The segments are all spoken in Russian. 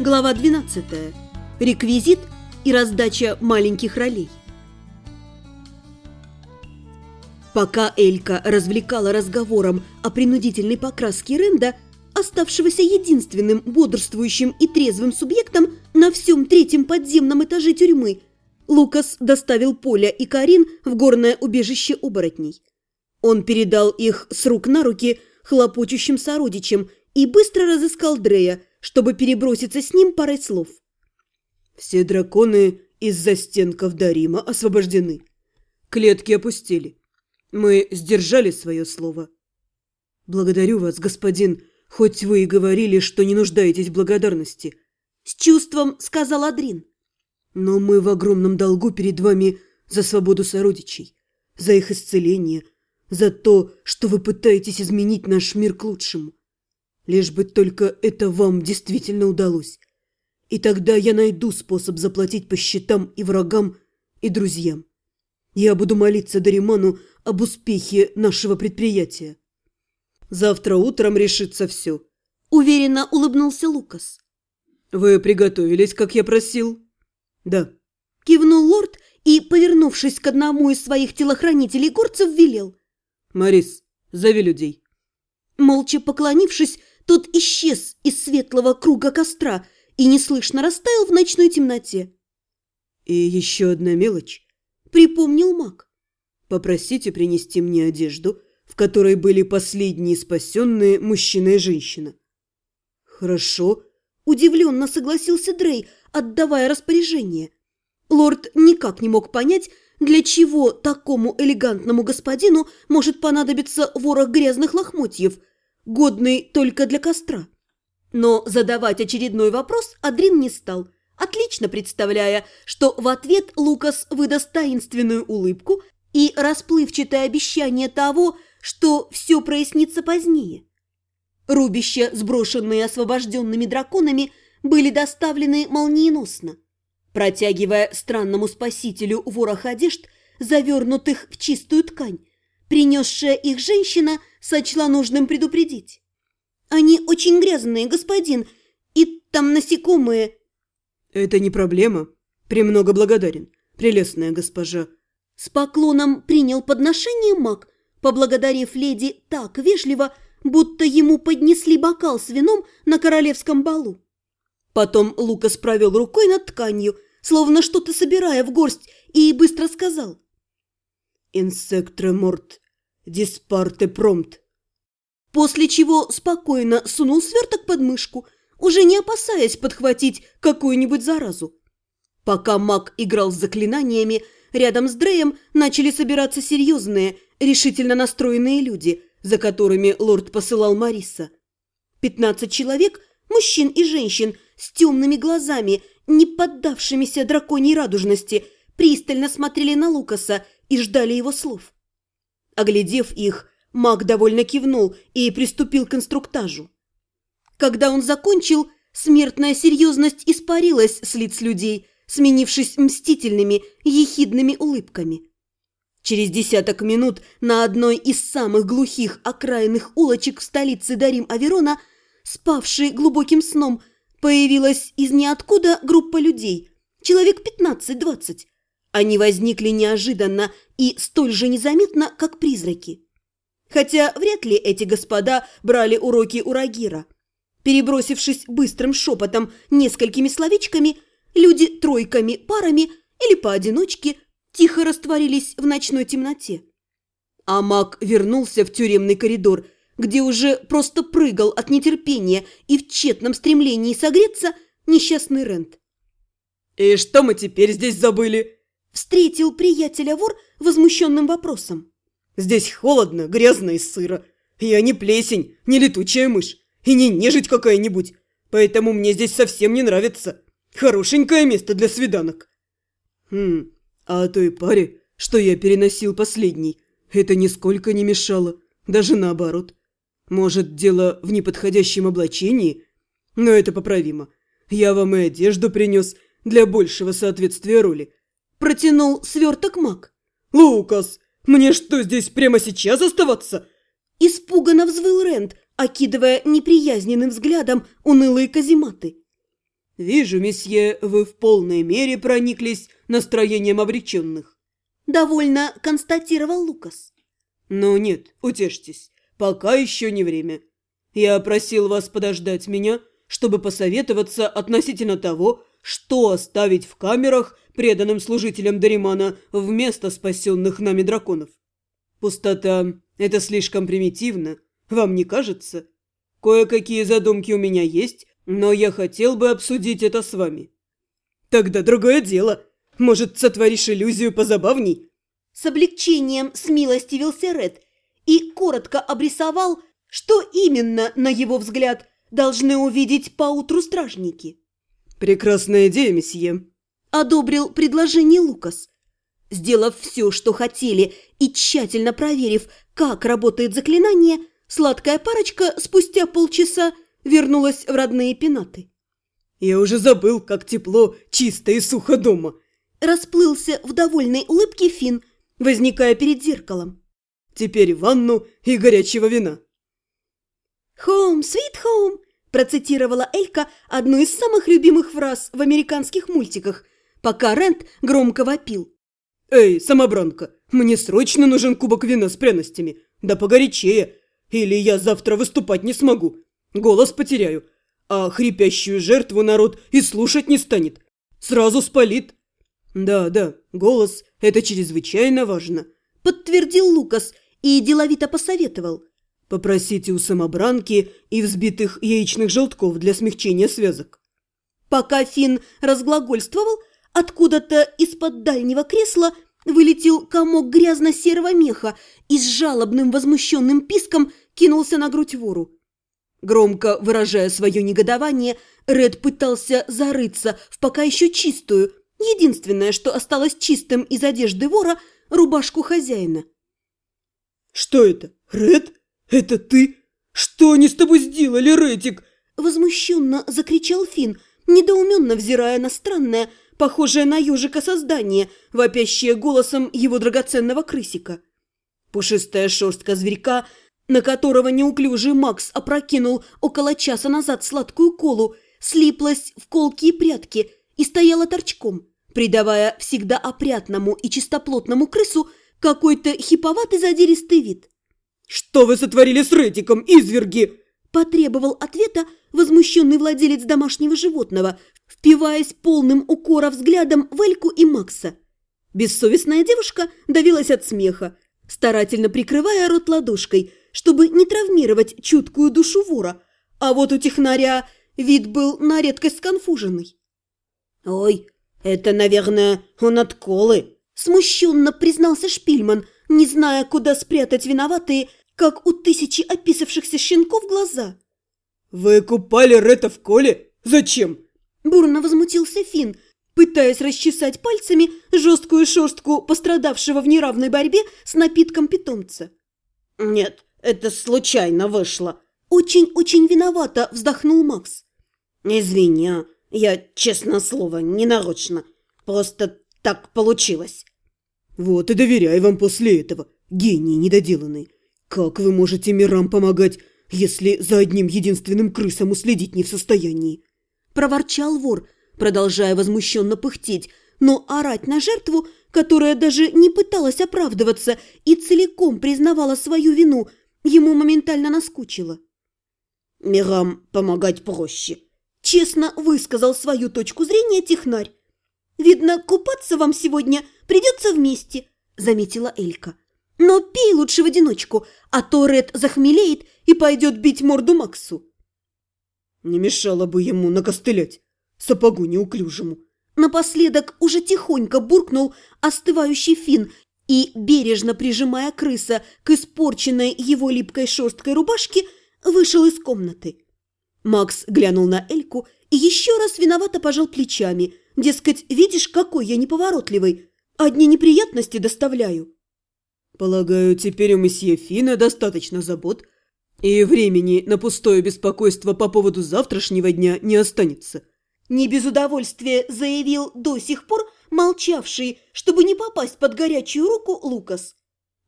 Глава 12. Реквизит и раздача маленьких ролей. Пока Элька развлекала разговором о принудительной покраске Ренда, оставшегося единственным бодрствующим и трезвым субъектом на всем третьем подземном этаже тюрьмы, Лукас доставил Поля и Карин в горное убежище оборотней. Он передал их с рук на руки хлопочущим сородичам и быстро разыскал Дрея, чтобы переброситься с ним парой слов. Все драконы из застенков Дарима освобождены. Клетки опустили. Мы сдержали свое слово. Благодарю вас, господин, хоть вы и говорили, что не нуждаетесь в благодарности. С чувством сказал Адрин. Но мы в огромном долгу перед вами за свободу сородичей, за их исцеление, за то, что вы пытаетесь изменить наш мир к лучшему. Лишь бы только это вам действительно удалось. И тогда я найду способ заплатить по счетам и врагам, и друзьям. Я буду молиться Дариману об успехе нашего предприятия. Завтра утром решится все. Уверенно улыбнулся Лукас. Вы приготовились, как я просил? Да. Кивнул лорд и, повернувшись к одному из своих телохранителей горцев, велел. Марис, зови людей. Молча поклонившись, тот исчез из светлого круга костра и неслышно растаял в ночной темноте. «И еще одна мелочь», — припомнил маг. «Попросите принести мне одежду, в которой были последние спасенные мужчина и женщина». «Хорошо», — удивленно согласился Дрей, отдавая распоряжение. Лорд никак не мог понять, для чего такому элегантному господину может понадобиться ворох грязных лохмотьев, годный только для костра. Но задавать очередной вопрос Адрин не стал, отлично представляя, что в ответ Лукас выдаст таинственную улыбку и расплывчатое обещание того, что все прояснится позднее. Рубища, сброшенные освобожденными драконами, были доставлены молниеносно. Протягивая странному спасителю ворох одежд, завернутых в чистую ткань, принесшая их женщина сочла нужным предупредить. «Они очень грязные, господин, и там насекомые». «Это не проблема. Премного благодарен, прелестная госпожа». С поклоном принял подношение маг, поблагодарив леди так вежливо, будто ему поднесли бокал с вином на королевском балу. Потом Лукас провел рукой над тканью, словно что-то собирая в горсть, и быстро сказал. «Инсектре морт, диспарте промт». После чего спокойно сунул сверток под мышку, уже не опасаясь подхватить какую-нибудь заразу. Пока маг играл с заклинаниями, рядом с Дреем начали собираться серьезные, решительно настроенные люди, за которыми лорд посылал Мариса. Пятнадцать человек, мужчин и женщин, с темными глазами, не поддавшимися драконьей радужности, пристально смотрели на Лукаса и ждали его слов. Оглядев их, маг довольно кивнул и приступил к инструктажу. Когда он закончил, смертная серьезность испарилась с лиц людей, сменившись мстительными, ехидными улыбками. Через десяток минут на одной из самых глухих окраинных улочек в столице Дарим-Аверона, спавшей глубоким сном, появилась из ниоткуда группа людей, человек 15-20. Они возникли неожиданно и столь же незаметно, как призраки. Хотя вряд ли эти господа брали уроки у Рагира. Перебросившись быстрым шепотом несколькими словечками, люди тройками, парами или поодиночке тихо растворились в ночной темноте. А маг вернулся в тюремный коридор, где уже просто прыгал от нетерпения и в тщетном стремлении согреться несчастный Рент. «И что мы теперь здесь забыли?» Встретил приятеля вор возмущенным вопросом. «Здесь холодно, грязно и сыро. Я не плесень, не летучая мышь и не нежить какая-нибудь, поэтому мне здесь совсем не нравится. Хорошенькое место для свиданок». «Хм, а той паре, что я переносил последний, это нисколько не мешало, даже наоборот. Может, дело в неподходящем облачении? Но это поправимо. Я вам и одежду принес для большего соответствия роли. Протянул сверток маг. «Лукас, мне что, здесь прямо сейчас оставаться?» Испуганно взвыл Рент, окидывая неприязненным взглядом унылые казематы. «Вижу, месье, вы в полной мере прониклись настроением обреченных». Довольно констатировал Лукас. «Но нет, утешьтесь, пока еще не время. Я просил вас подождать меня, чтобы посоветоваться относительно того, что оставить в камерах преданным служителям Даримана вместо спасенных нами драконов. Пустота – это слишком примитивно, вам не кажется? Кое-какие задумки у меня есть, но я хотел бы обсудить это с вами. Тогда другое дело. Может, сотворишь иллюзию позабавней? С облегчением смилостивился Ред и коротко обрисовал, что именно, на его взгляд, должны увидеть поутру стражники. «Прекрасная идея, месье», – одобрил предложение Лукас. Сделав все, что хотели, и тщательно проверив, как работает заклинание, сладкая парочка спустя полчаса вернулась в родные пенаты. «Я уже забыл, как тепло, чисто и сухо дома!» Расплылся в довольной улыбке Фин, возникая перед зеркалом. «Теперь ванну и горячего вина!» «Home, sweet home!» Процитировала Элька одну из самых любимых фраз в американских мультиках, пока Рент громко вопил. «Эй, самобранка, мне срочно нужен кубок вина с пряностями, да погорячее, или я завтра выступать не смогу, голос потеряю, а хрипящую жертву народ и слушать не станет, сразу спалит». «Да, да, голос – это чрезвычайно важно», – подтвердил Лукас и деловито посоветовал – Попросите у самобранки и взбитых яичных желтков для смягчения связок. Пока Финн разглагольствовал, откуда-то из-под дальнего кресла вылетел комок грязно-серого меха и с жалобным возмущенным писком кинулся на грудь вору. Громко выражая свое негодование, Ред пытался зарыться в пока еще чистую, единственное, что осталось чистым из одежды вора, рубашку хозяина. «Что это, Ред?» «Это ты? Что они с тобой сделали, Ретик?» Возмущенно закричал Финн, недоуменно взирая на странное, похожее на ежика создание, вопящее голосом его драгоценного крысика. Пушистая шерстка зверька, на которого неуклюжий Макс опрокинул около часа назад сладкую колу, слиплась в колкие прятки и стояла торчком, придавая всегда опрятному и чистоплотному крысу какой-то хиповатый задиристый вид. «Что вы сотворили с Ретиком, изверги?» Потребовал ответа возмущенный владелец домашнего животного, впиваясь полным укора взглядом в Эльку и Макса. Бессовестная девушка давилась от смеха, старательно прикрывая рот ладошкой, чтобы не травмировать чуткую душу вора, а вот у технаря вид был на редкость сконфуженный. «Ой, это, наверное, он от колы», – смущенно признался Шпильман, не зная, куда спрятать виноватые как у тысячи описавшихся щенков глаза. «Вы купали Рета в коле? Зачем?» Бурно возмутился Финн, пытаясь расчесать пальцами жесткую шерстку пострадавшего в неравной борьбе с напитком питомца. «Нет, это случайно вышло». Очень-очень виновато вздохнул Макс. «Извини, а, я, честно слово, не нарочно. Просто так получилось». «Вот и доверяй вам после этого, гений недоделанный. «Как вы можете мирам помогать, если за одним единственным крысом уследить не в состоянии?» Проворчал вор, продолжая возмущенно пыхтеть, но орать на жертву, которая даже не пыталась оправдываться и целиком признавала свою вину, ему моментально наскучило. «Мирам помогать проще», – честно высказал свою точку зрения технарь. «Видно, купаться вам сегодня придется вместе», – заметила Элька. Но пей лучше в одиночку, а то Ред захмелеет и пойдет бить морду Максу. Не мешало бы ему накостылять, сапогу неуклюжему. Напоследок уже тихонько буркнул остывающий фин и, бережно прижимая крыса к испорченной его липкой шерсткой рубашке, вышел из комнаты. Макс глянул на Эльку и еще раз виновато пожал плечами. Дескать, видишь, какой я неповоротливый. Одни неприятности доставляю. Полагаю, теперь у месье Фина достаточно забот, и времени на пустое беспокойство по поводу завтрашнего дня не останется. Не без удовольствия заявил до сих пор молчавший, чтобы не попасть под горячую руку Лукас.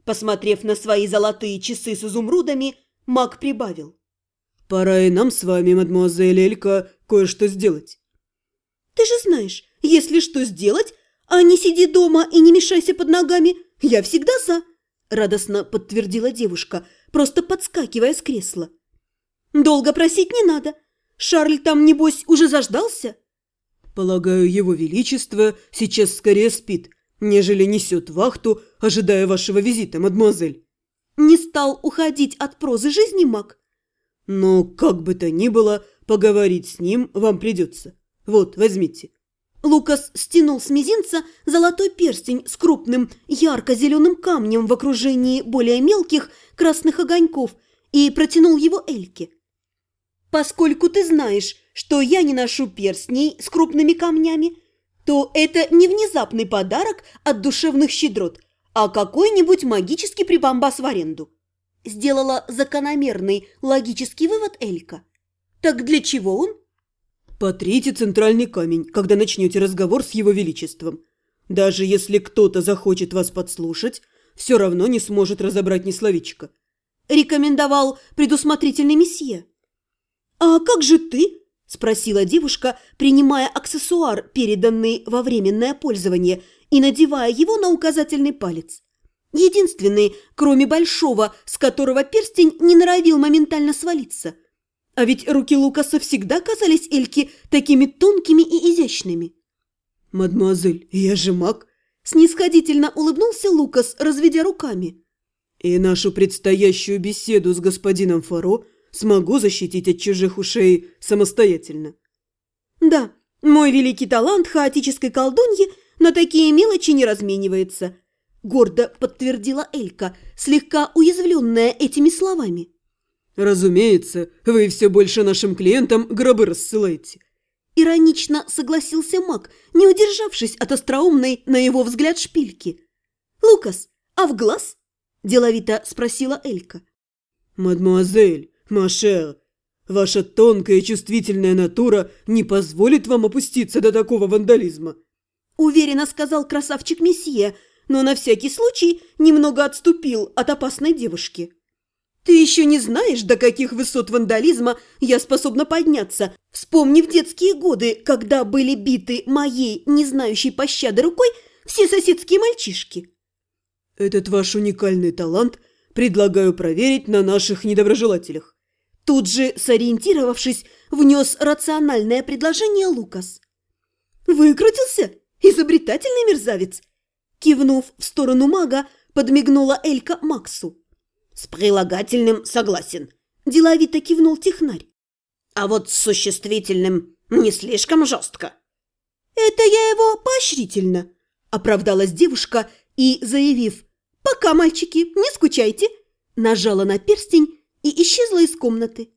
Посмотрев на свои золотые часы с изумрудами, маг прибавил. «Пора и нам с вами, мадемуазель Элька, кое-что сделать». Ты же знаешь, если что сделать, а не сиди дома и не мешайся под ногами, я всегда за», – радостно подтвердила девушка, просто подскакивая с кресла. «Долго просить не надо. Шарль там, небось, уже заждался?» Полагаю, его величество сейчас скорее спит, нежели несет вахту, ожидая вашего визита, мадемуазель. Не стал уходить от прозы жизни маг. Но, как бы то ни было, поговорить с ним вам придется. Вот, возьмите. Лукас стянул с мизинца золотой перстень с крупным ярко-зеленым камнем в окружении более мелких красных огоньков и протянул его Эльке. «Поскольку ты знаешь, что я не ношу перстней с крупными камнями, то это не внезапный подарок от душевных щедрот, а какой-нибудь магический прибамбас в аренду. Сделала закономерный логический вывод Элька. Так для чего он? Потрите центральный камень, когда начнете разговор с его величеством. Даже если кто-то захочет вас подслушать, все равно не сможет разобрать ни словечко. Рекомендовал предусмотрительный месье. «А как же ты?» – спросила девушка, принимая аксессуар, переданный во временное пользование, и надевая его на указательный палец. Единственный, кроме большого, с которого перстень не норовил моментально свалиться. А ведь руки Лукаса всегда казались Эльке такими тонкими и изящными. «Мадемуазель, я же маг!» Снисходительно улыбнулся Лукас, разведя руками. «И нашу предстоящую беседу с господином Фаро смогу защитить от чужих ушей самостоятельно. Да, мой великий талант хаотической колдуньи на такие мелочи не разменивается, гордо подтвердила Элька, слегка уязвленная этими словами. Разумеется, вы все больше нашим клиентам гробы рассылаете. Иронично согласился маг, не удержавшись от остроумной, на его взгляд, шпильки. «Лукас, а в глаз?» – деловито спросила Элька. «Мадемуазель, «Машер, ваша тонкая и чувствительная натура не позволит вам опуститься до такого вандализма», уверенно сказал красавчик месье, но на всякий случай немного отступил от опасной девушки. «Ты еще не знаешь, до каких высот вандализма я способна подняться, вспомнив детские годы, когда были биты моей, не знающей пощады рукой, все соседские мальчишки». «Этот ваш уникальный талант предлагаю проверить на наших недоброжелателях. Тут же, сориентировавшись, внес рациональное предложение Лукас. «Выкрутился? Изобретательный мерзавец!» Кивнув в сторону мага, подмигнула Элька Максу. «С прилагательным согласен», – деловито кивнул технарь. «А вот с существительным не слишком жестко». «Это я его поощрительно», – оправдалась девушка и, заявив «Пока, мальчики, не скучайте», нажала на перстень и исчезла из комнаты.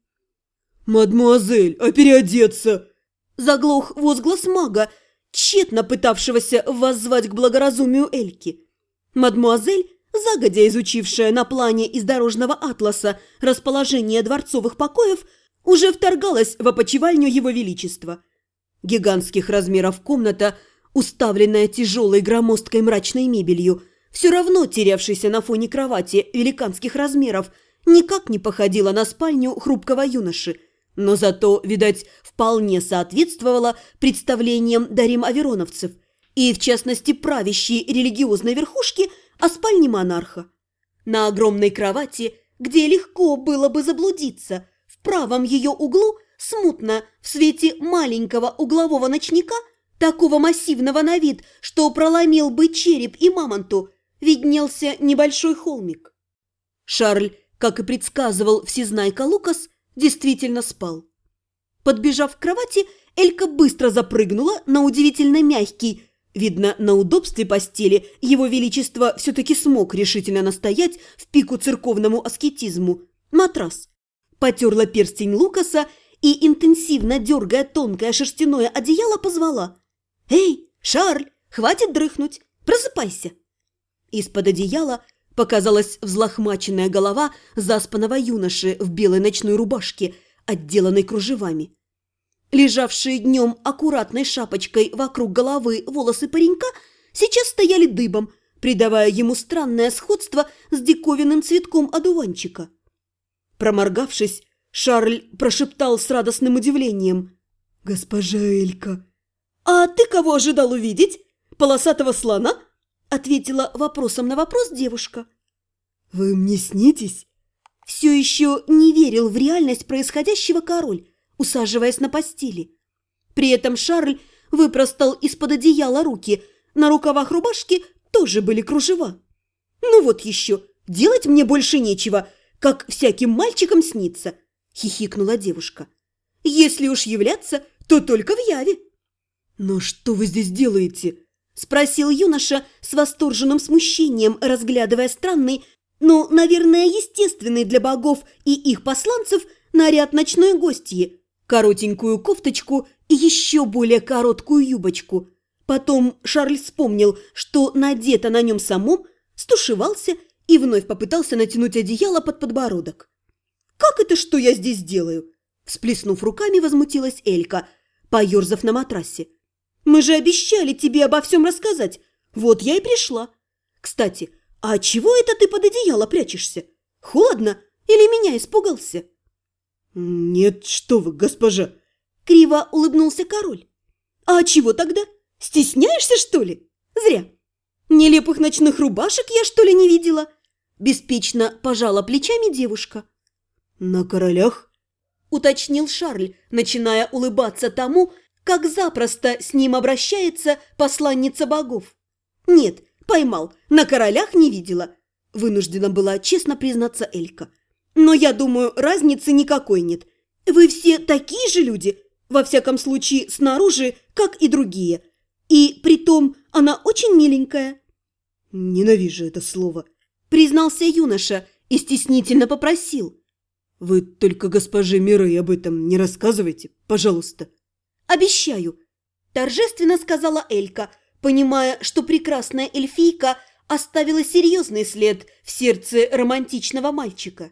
«Мадмуазель, а переодеться?» Заглох возглас мага, тщетно пытавшегося воззвать к благоразумию Эльки. Мадмуазель, загодя изучившая на плане из дорожного атласа расположение дворцовых покоев, уже вторгалась в опочивальню его величества. Гигантских размеров комната, уставленная тяжелой громоздкой мрачной мебелью, все равно терявшейся на фоне кровати великанских размеров – никак не походила на спальню хрупкого юноши, но зато, видать, вполне соответствовала представлениям Дарим Авероновцев и, в частности, правящей религиозной верхушки о спальне монарха. На огромной кровати, где легко было бы заблудиться, в правом ее углу, смутно, в свете маленького углового ночника, такого массивного на вид, что проломил бы череп и мамонту, виднелся небольшой холмик. Шарль как и предсказывал всезнайка Лукас, действительно спал. Подбежав к кровати, Элька быстро запрыгнула на удивительно мягкий, видно, на удобстве постели его величество все-таки смог решительно настоять в пику церковному аскетизму, матрас. Потерла перстень Лукаса и, интенсивно дергая тонкое шерстяное одеяло, позвала. «Эй, Шарль, хватит дрыхнуть, просыпайся!» Из-под одеяла Показалась взлохмаченная голова заспанного юноши в белой ночной рубашке, отделанной кружевами. Лежавшие днем аккуратной шапочкой вокруг головы волосы паренька сейчас стояли дыбом, придавая ему странное сходство с диковинным цветком одуванчика. Проморгавшись, Шарль прошептал с радостным удивлением. «Госпожа Элька!» «А ты кого ожидал увидеть? Полосатого слона?» Ответила вопросом на вопрос девушка. «Вы мне снитесь?» Все еще не верил в реальность происходящего король, усаживаясь на постели. При этом Шарль выпростал из-под одеяла руки. На рукавах рубашки тоже были кружева. «Ну вот еще, делать мне больше нечего, как всяким мальчикам снится», – хихикнула девушка. «Если уж являться, то только в яве». «Но что вы здесь делаете?» – спросил юноша с восторженным смущением, разглядывая странный, но, наверное, естественный для богов и их посланцев наряд ночной гостьи, коротенькую кофточку и еще более короткую юбочку. Потом Шарль вспомнил, что надето на нем самом, стушевался и вновь попытался натянуть одеяло под подбородок. «Как это, что я здесь делаю?» Всплеснув руками, возмутилась Элька, поерзав на матрасе. «Мы же обещали тебе обо всем рассказать. Вот я и пришла. Кстати, а чего это ты под одеяло прячешься? Холодно или меня испугался?» «Нет, что вы, госпожа!» Криво улыбнулся король. «А чего тогда? Стесняешься, что ли? Зря. Нелепых ночных рубашек я, что ли, не видела?» Беспечно пожала плечами девушка. «На королях?» Уточнил Шарль, начиная улыбаться тому, как запросто с ним обращается посланница богов. «Нет, поймал, на королях не видела», вынуждена была честно признаться Элька. «Но я думаю, разницы никакой нет. Вы все такие же люди, во всяком случае, снаружи, как и другие. И притом она очень миленькая». «Ненавижу это слово», – признался юноша и стеснительно попросил. «Вы только госпоже Мирой об этом не рассказывайте, пожалуйста». «Обещаю», – торжественно сказала Элька, понимая, что прекрасная эльфийка оставила серьезный след в сердце романтичного мальчика.